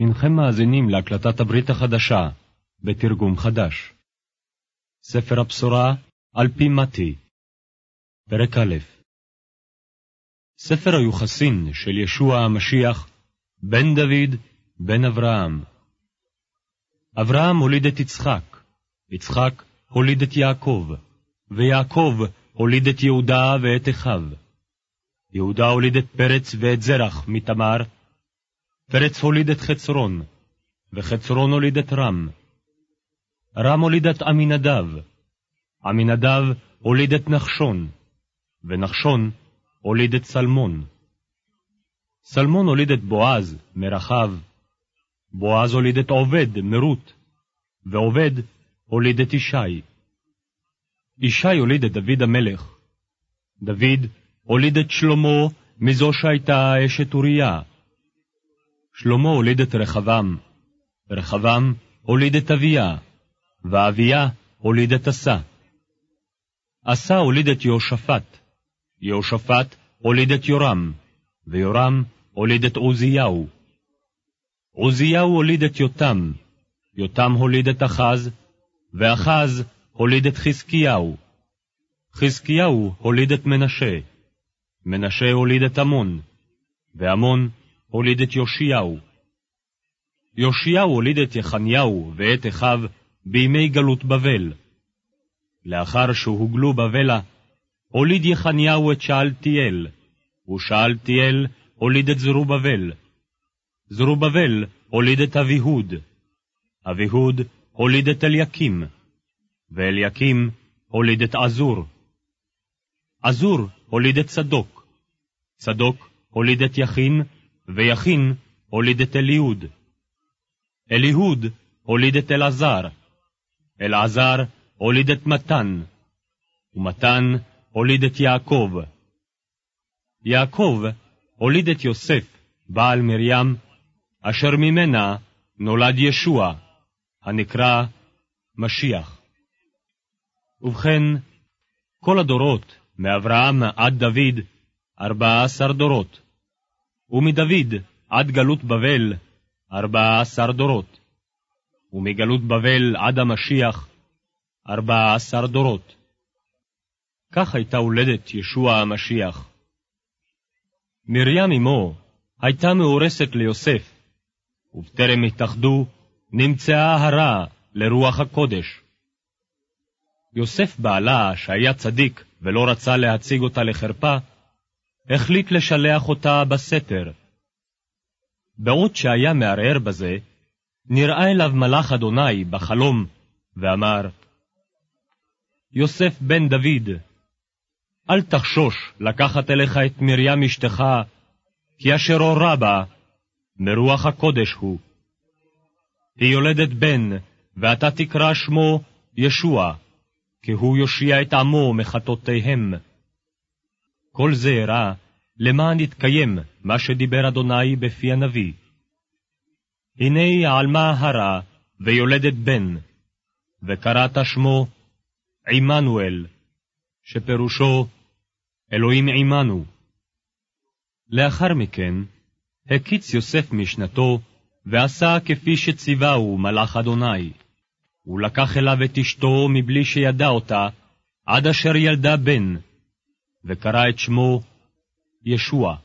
הנכם מאזינים להקלטת הברית החדשה, בתרגום חדש. ספר הבשורה על פי מתי, פרק א' ספר היוחסין של ישוע המשיח, בן דוד, בן אברהם. אברהם הוליד את יצחק, יצחק הוליד את יעקב, ויעקב הוליד את יהודה ואת אחיו. יהודה הוליד את פרץ ואת זרח מתמר, פרץ הוליד את חצרון, וחצרון הוליד את רם. רם הוליד את עמינדב, עמינדב הוליד את נחשון, ונחשון הוליד את סלמון. סלמון הוליד את בועז מרחב, בועז הוליד את עובד מרות, ועובד הוליד את ישי. ישי הוליד את דוד המלך. דוד הוליד את שלמה מזו שהייתה אשת אוריה. שלמה הוליד את רחבעם, רחבעם הוליד את אביה, ואביה הוליד את עשה. עשה הוליד את יהושפט, יהושפט הוליד את יורם, ויורם הוליד את עוזיהו. עוזיהו הוליד את יותם, יותם הוליד את אחז, ואחז הוליד את חזקיהו. חזקיהו הוליד את מנשה, מנשה הוליד את עמון, ועמון הוליד את יאשיהו. יאשיהו הוליד את יחניהו ואת אחיו בימי גלות בבל. לאחר שהוגלו בבלה, הוליד יחניהו את שאלתיאל, ושאלתיאל הוליד את זרובבל. זרובבל הוליד את אביהוד. אביהוד הוליד את אליקים, ואליקים הוליד את עזור. עזור הוליד את צדוק, צדוק הוליד את יכין, ויכין הוליד את אליהוד. אליהוד הוליד את אלעזר, אלעזר הוליד את מתן, ומתן הוליד את יעקב. יעקב הוליד את יוסף, בעל מרים, אשר ממנה נולד ישוע, הנקרא משיח. ובכן, כל הדורות, מאברהם עד דוד, ארבעה עשר דורות, ומדוד עד גלות בבל, ארבעה עשר דורות, ומגלות בבל עד המשיח, ארבעה עשר דורות. כך הייתה הולדת ישוע המשיח. מרים אמו הייתה מאורסת ליוסף, ובטרם התאחדו, נמצאה הרע לרוח הקודש. יוסף בעלה, שהיה צדיק ולא רצה להציג אותה לחרפה, החליט לשלח אותה בסתר. בעוד שהיה מערער בזה, נראה אליו מלאך אדוני בחלום, ואמר, יוסף בן דוד, אל תחשוש לקחת אליך את מרים אשתך, כי אשר הורה בה, מרוח הקודש הוא. היא יולדת בן, ואתה תקרא שמו ישוע, כי הוא יושיע את עמו מחטאותיהם. כל זה אירע למען יתקיים מה שדיבר אדוני בפי הנביא. הנה עלמה הרע ויולדת בן, וקראת שמו עמנואל, שפירושו אלוהים עמנו. לאחר מכן הקיץ יוסף משנתו, ועשה כפי שציווהו מלאך אדוני. הוא לקח אליו את אשתו מבלי שידע אותה, עד אשר ילדה בן, וקרא את שמו ישוע.